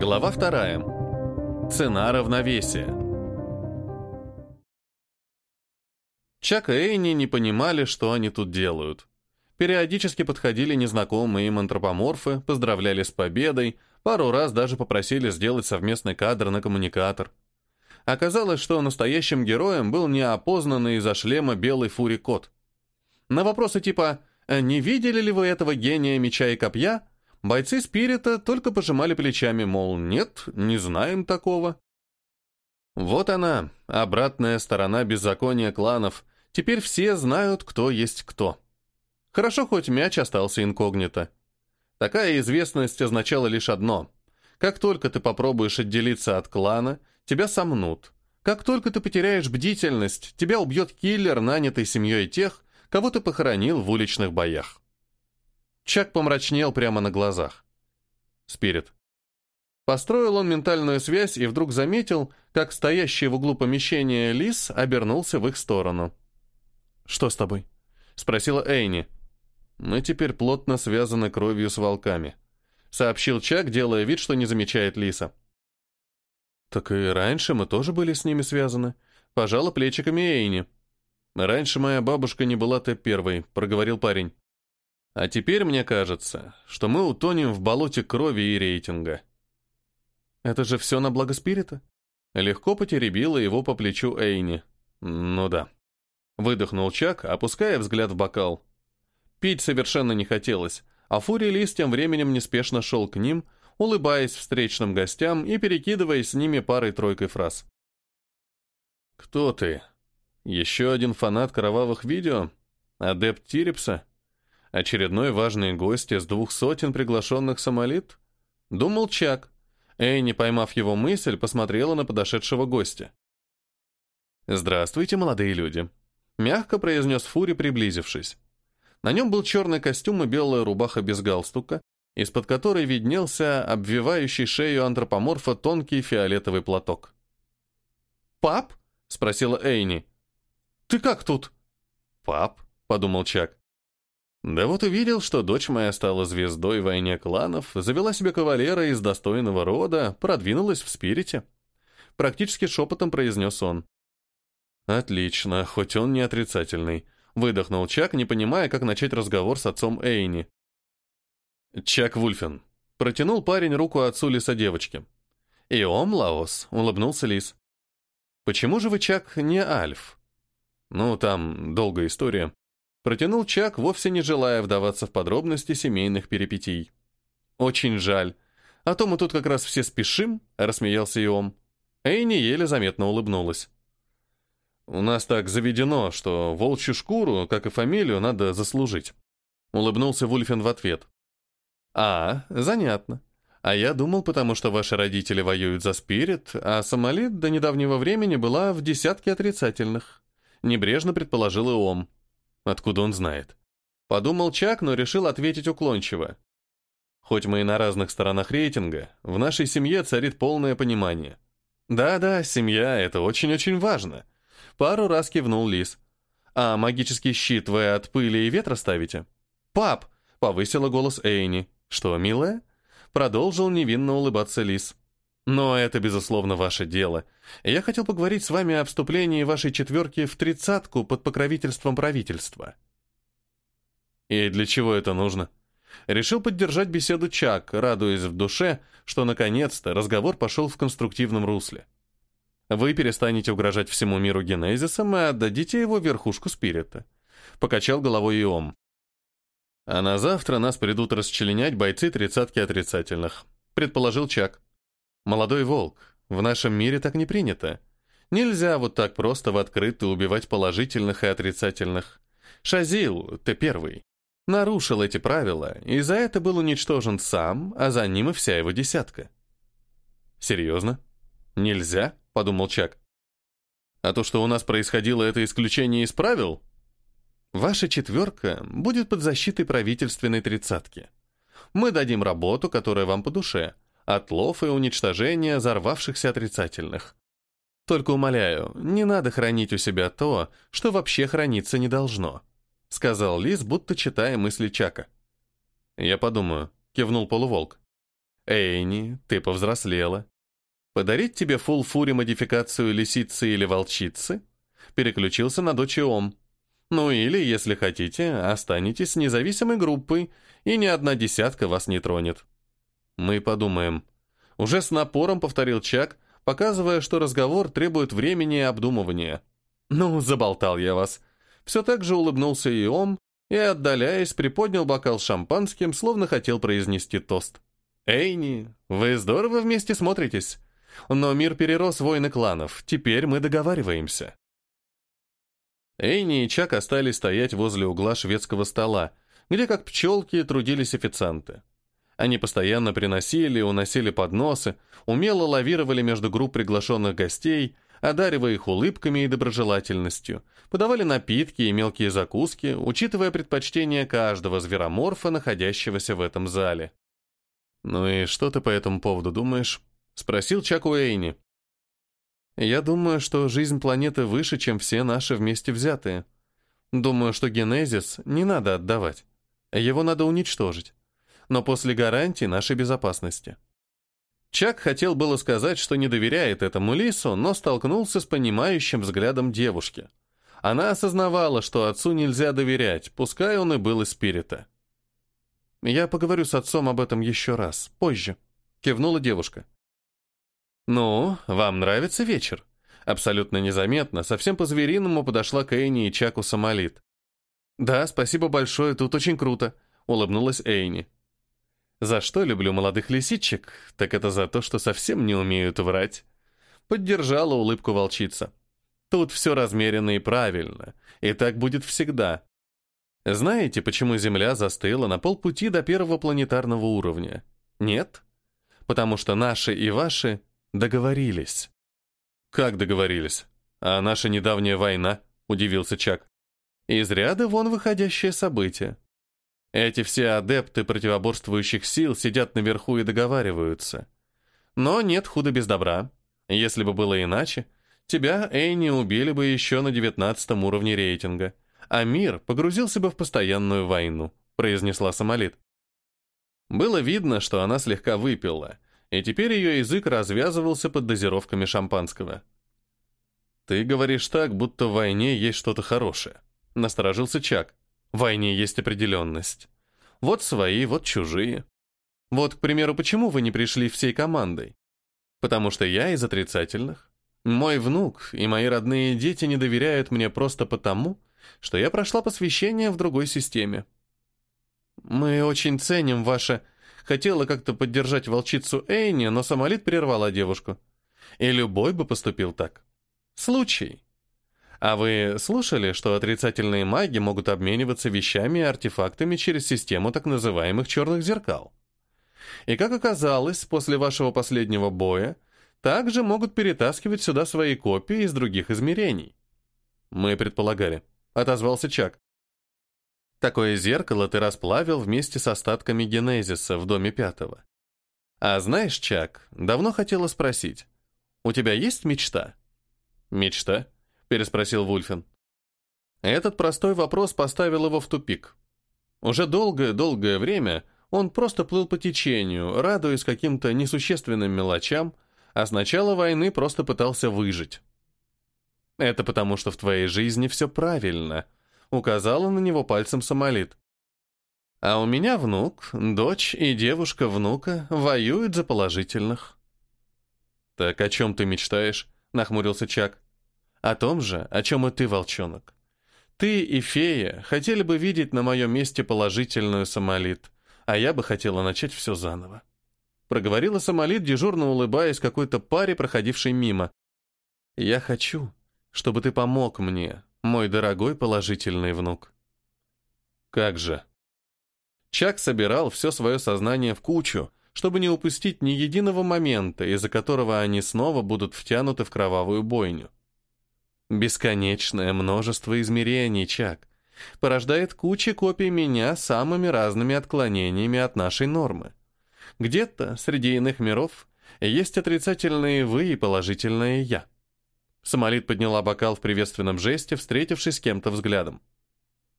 Глава вторая. Цена равновесия. Чак и Эйни не понимали, что они тут делают. Периодически подходили незнакомые им антропоморфы, поздравляли с победой, пару раз даже попросили сделать совместный кадр на коммуникатор. Оказалось, что настоящим героем был неопознанный из-за шлема белый фури-кот. На вопросы типа «Не видели ли вы этого гения меча и копья?» Бойцы Спирита только пожимали плечами, мол, нет, не знаем такого. Вот она, обратная сторона беззакония кланов. Теперь все знают, кто есть кто. Хорошо, хоть мяч остался инкогнито. Такая известность означала лишь одно. Как только ты попробуешь отделиться от клана, тебя сомнут. Как только ты потеряешь бдительность, тебя убьет киллер, нанятый семьей тех, кого ты похоронил в уличных боях. Чак помрачнел прямо на глазах. Спирит. Построил он ментальную связь и вдруг заметил, как стоящий в углу помещения лис обернулся в их сторону. «Что с тобой?» — спросила Эйни. «Мы теперь плотно связаны кровью с волками», — сообщил Чак, делая вид, что не замечает лиса. «Так и раньше мы тоже были с ними связаны», — пожала плечиками Эйни. «Раньше моя бабушка не была ты первой», — проговорил парень. А теперь мне кажется, что мы утонем в болоте крови и рейтинга. Это же все на благо спирита? Легко потеребила его по плечу Эйни. Ну да. Выдохнул Чак, опуская взгляд в бокал. Пить совершенно не хотелось, а Фури Лис тем временем неспешно шел к ним, улыбаясь встречным гостям и перекидываясь с ними парой-тройкой фраз. «Кто ты? Еще один фанат кровавых видео? Адепт Тирипса?» Очередной важный гость из двух сотен приглашенных самолит? Думал Чак. Эйни, поймав его мысль, посмотрела на подошедшего гостя. «Здравствуйте, молодые люди», — мягко произнес Фури, приблизившись. На нем был черный костюм и белая рубаха без галстука, из-под которой виднелся обвивающий шею антропоморфа тонкий фиолетовый платок. «Пап?» — спросила Эйни. «Ты как тут?» «Пап?» — подумал Чак. Да вот увидел, что дочь моя стала звездой в войне кланов, завела себе кавалера из достойного рода, продвинулась в спирите. Практически шепотом произнес он. Отлично, хоть он не отрицательный. Выдохнул Чак, не понимая, как начать разговор с отцом Эйни. Чак Вульфен. Протянул парень руку отцу лиса девочки. И он, Лаос, улыбнулся лис. Почему же вы, Чак, не Альф? Ну, там долгая история. Протянул Чак, вовсе не желая вдаваться в подробности семейных перипетий. «Очень жаль. А то мы тут как раз все спешим», — рассмеялся Иом. Эйни еле заметно улыбнулась. «У нас так заведено, что волчью шкуру, как и фамилию, надо заслужить», — улыбнулся Вульфен в ответ. «А, занятно. А я думал, потому что ваши родители воюют за спирит, а Сомалит до недавнего времени была в десятке отрицательных», — небрежно предположил Иом. Откуда он знает? Подумал Чак, но решил ответить уклончиво. Хоть мы и на разных сторонах рейтинга, в нашей семье царит полное понимание. Да-да, семья — это очень-очень важно. Пару раз кивнул Лис. А магический щит вы от пыли и ветра ставите? Пап! — повысила голос Эйни. Что, милая? Продолжил невинно улыбаться Лис. Но это, безусловно, ваше дело. Я хотел поговорить с вами о вступлении вашей четверки в тридцатку под покровительством правительства. И для чего это нужно? Решил поддержать беседу Чак, радуясь в душе, что наконец-то разговор пошел в конструктивном русле. Вы перестанете угрожать всему миру Генезисом и отдадите его верхушку спирита. Покачал головой Иом. А на завтра нас придут расчленять бойцы тридцатки отрицательных, предположил Чак. Молодой волк, в нашем мире так не принято. Нельзя вот так просто в открытую убивать положительных и отрицательных. Шазил, ты первый, нарушил эти правила, и за это был уничтожен сам, а за ним и вся его десятка. Серьезно? Нельзя? Подумал Чак. А то, что у нас происходило, это исключение из правил? Ваша четверка будет под защитой правительственной тридцатки. Мы дадим работу, которая вам по душе – отлов и уничтожение взорвавшихся отрицательных. Только умоляю, не надо хранить у себя то, что вообще храниться не должно», — сказал Лис, будто читая мысли Чака. «Я подумаю», — кивнул полуволк. Эйни, ты повзрослела. Подарить тебе фулл-фури модификацию лисицы или волчицы? Переключился на дочь Ом. Ну или, если хотите, останетесь независимой группой, и ни одна десятка вас не тронет. Мы подумаем. Уже с напором повторил Чак, показывая, что разговор требует времени и обдумывания. Ну, заболтал я вас. Все так же улыбнулся и Ом, и, отдаляясь, приподнял бокал шампанским, словно хотел произнести тост. «Эйни, вы здорово вместе смотритесь. Но мир перерос войны кланов, теперь мы договариваемся». Эйни и Чак остались стоять возле угла шведского стола, где, как пчелки, трудились официанты. Они постоянно приносили и уносили подносы, умело лавировали между групп приглашенных гостей, одаривая их улыбками и доброжелательностью, подавали напитки и мелкие закуски, учитывая предпочтения каждого звероморфа, находящегося в этом зале. «Ну и что ты по этому поводу думаешь?» — спросил Чак Уэйни. Я думаю, что жизнь планеты выше, чем все наши вместе взятые. Думаю, что генезис не надо отдавать. Его надо уничтожить. Но после гарантии нашей безопасности. Чак хотел было сказать, что не доверяет этому лису, но столкнулся с понимающим взглядом девушки. Она осознавала, что отцу нельзя доверять, пускай он и был из спирита. «Я поговорю с отцом об этом еще раз, позже», — кивнула девушка. «Ну, вам нравится вечер?» Абсолютно незаметно, совсем по-звериному подошла к Эйни и Чаку Самолит. «Да, спасибо большое, тут очень круто», — улыбнулась Эйни. «За что люблю молодых лисичек? Так это за то, что совсем не умеют врать». Поддержала улыбку волчица. «Тут все размеренно и правильно, и так будет всегда. Знаете, почему Земля застыла на полпути до первого планетарного уровня? Нет? Потому что наши и ваши Договорились. Как договорились? А наша недавняя война? Удивился Чак. Из ряда вон выходящее событие. Эти все адепты противоборствующих сил сидят наверху и договариваются. Но нет худа без добра. Если бы было иначе, тебя, Эйни, убили бы еще на девятнадцатом уровне рейтинга, а мир погрузился бы в постоянную войну, произнесла Самолит. Было видно, что она слегка выпила, и теперь ее язык развязывался под дозировками шампанского. «Ты говоришь так, будто в войне есть что-то хорошее», — насторожился Чак. «В войне есть определенность. Вот свои, вот чужие. Вот, к примеру, почему вы не пришли всей командой? Потому что я из отрицательных. Мой внук и мои родные дети не доверяют мне просто потому, что я прошла посвящение в другой системе. Мы очень ценим ваше Хотела как-то поддержать волчицу Эйни, но самолит прервала девушку. И любой бы поступил так. Случай. А вы слушали, что отрицательные маги могут обмениваться вещами и артефактами через систему так называемых черных зеркал? И как оказалось, после вашего последнего боя, также могут перетаскивать сюда свои копии из других измерений. Мы предполагали. Отозвался Чак. Такое зеркало ты расплавил вместе с остатками генезиса в доме пятого. А знаешь, Чак, давно хотела спросить, у тебя есть мечта? Мечта? Переспросил Вульфен. Этот простой вопрос поставил его в тупик. Уже долгое-долгое время он просто плыл по течению, радуясь каким-то несущественным мелочам, а с начала войны просто пытался выжить. Это потому, что в твоей жизни все правильно — указала на него пальцем Самолит. А у меня внук, дочь и девушка внука воюют за положительных. Так о чем ты мечтаешь? Нахмурился Чак. О том же, о чем и ты, волчонок. Ты и фея хотели бы видеть на моем месте положительную Самолит, а я бы хотела начать все заново. Проговорила Самолит, дежурно улыбаясь какой-то паре, проходившей мимо. Я хочу, чтобы ты помог мне, мой дорогой положительный внук. Как же. Чак собирал все свое сознание в кучу, чтобы не упустить ни единого момента, из-за которого они снова будут втянуты в кровавую бойню. Бесконечное множество измерений, Чак, порождает куча копий меня с самыми разными отклонениями от нашей нормы. Где-то среди иных миров есть отрицательные «вы» и положительное «я». Самолит подняла бокал в приветственном жесте, встретившись с кем-то взглядом.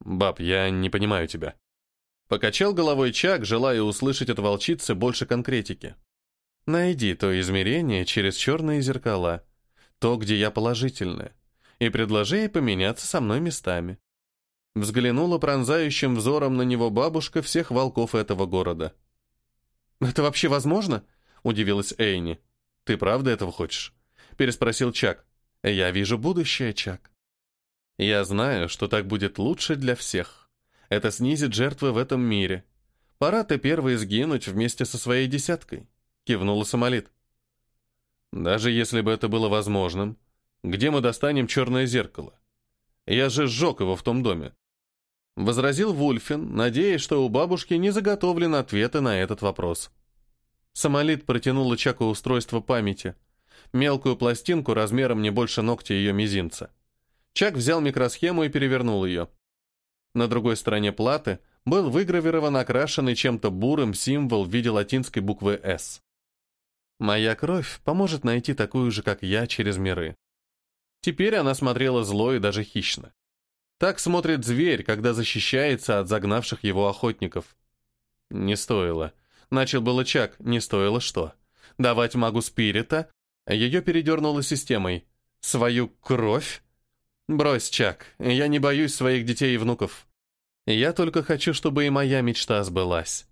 «Баб, я не понимаю тебя». Покачал головой Чак, желая услышать от волчицы больше конкретики. Найди то измерение через черные зеркала, то, где я положительная, и предложи ей поменяться со мной местами. Взглянула пронзающим взором на него бабушка всех волков этого города. «Это вообще возможно?» — удивилась Эйни. «Ты правда этого хочешь?» — переспросил Чак. «Я вижу будущее, Чак. Я знаю, что так будет лучше для всех. Это снизит жертвы в этом мире. Пора ты первый сгинуть вместе со своей десяткой кивнула Самолит. Даже если бы это было возможным, где мы достанем черное зеркало? Я же сжег его в том доме. Возразил Вульфин, надеясь, что у бабушки не заготовлены ответы на этот вопрос. Самолит протянула Чаку устройство памяти, мелкую пластинку размером не больше ногтя ее мизинца. Чак взял микросхему и перевернул ее. На другой стороне платы был выгравирован окрашенный чем-то бурым символ в виде латинской буквы «С». Моя кровь поможет найти такую же, как я, через миры. Теперь она смотрела зло и даже хищно. Так смотрит зверь, когда защищается от загнавших его охотников. Не стоило. Начал было Чак, не стоило что? Давать магу спирита? Ее передернуло системой. Свою кровь? Брось, Чак, я не боюсь своих детей и внуков. Я только хочу, чтобы и моя мечта сбылась.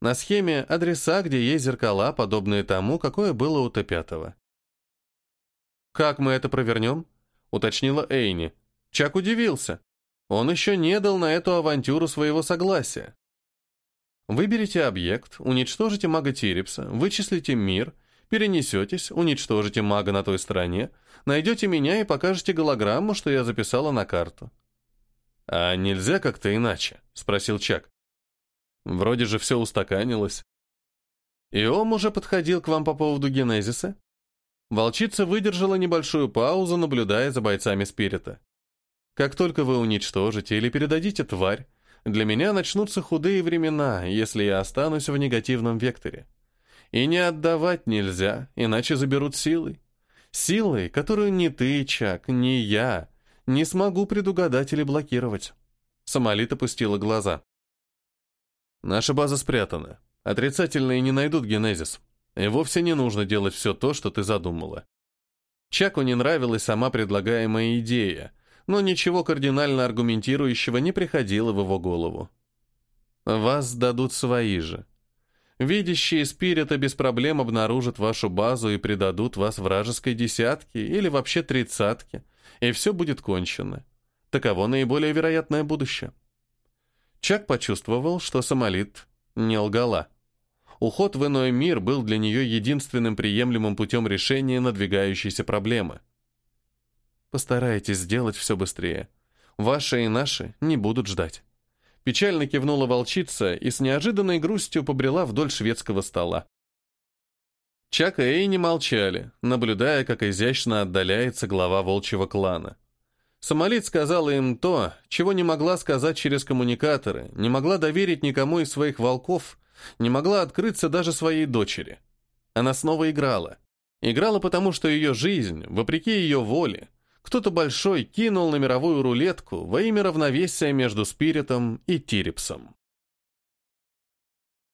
На схеме адреса, где есть зеркала, подобные тому, какое было у Т-5. «Как мы это провернем?» — уточнила Эйни. Чак удивился. Он еще не дал на эту авантюру своего согласия. Выберите объект, уничтожите мага Тирипса, вычислите мир, перенесетесь, уничтожите мага на той стороне, найдете меня и покажете голограмму, что я записала на карту. «А нельзя как-то иначе?» — спросил Чак. Вроде же все устаканилось. И он уже подходил к вам по поводу генезиса? Волчица выдержала небольшую паузу, наблюдая за бойцами спирита. Как только вы уничтожите или передадите тварь, для меня начнутся худые времена, если я останусь в негативном векторе. И не отдавать нельзя, иначе заберут силой. Силой, которую ни ты, Чак, ни я не смогу предугадать или блокировать. Самолит опустила глаза. Наша база спрятана. Отрицательные не найдут генезис. И вовсе не нужно делать все то, что ты задумала. Чаку не нравилась сама предлагаемая идея, но ничего кардинально аргументирующего не приходило в его голову. Вас дадут свои же. Видящие спирита без проблем обнаружат вашу базу и предадут вас вражеской десятке или вообще тридцатке, и все будет кончено. Таково наиболее вероятное будущее. Чак почувствовал, что Самолит не лгала. Уход в иной мир был для нее единственным приемлемым путем решения надвигающейся проблемы. «Постарайтесь сделать все быстрее. Ваши и наши не будут ждать». Печально кивнула волчица и с неожиданной грустью побрела вдоль шведского стола. Чак и Эй молчали, наблюдая, как изящно отдаляется глава волчьего клана. Самолит сказала им то, чего не могла сказать через коммуникаторы, не могла доверить никому из своих волков, не могла открыться даже своей дочери. Она снова играла. Играла потому, что ее жизнь, вопреки ее воле, кто-то большой кинул на мировую рулетку во имя равновесия между Спиритом и Тирипсом.